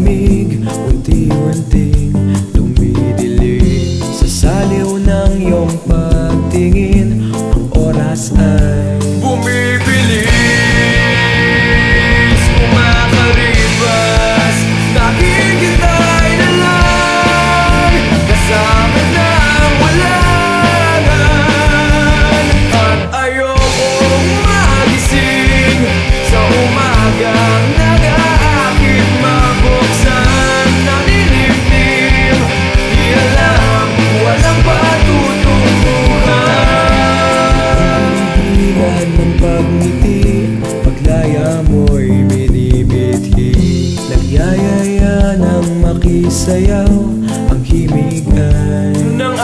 lamig Unti-unting dumidilim. Sa saliw ng iyong pagtingin Ang oras ay bumibilis. Kumakaripas Tanging kita'y nalang Kasama ng walangan. At ayokong magising Sa umagang nagang makisayaw Ang himig ay Nang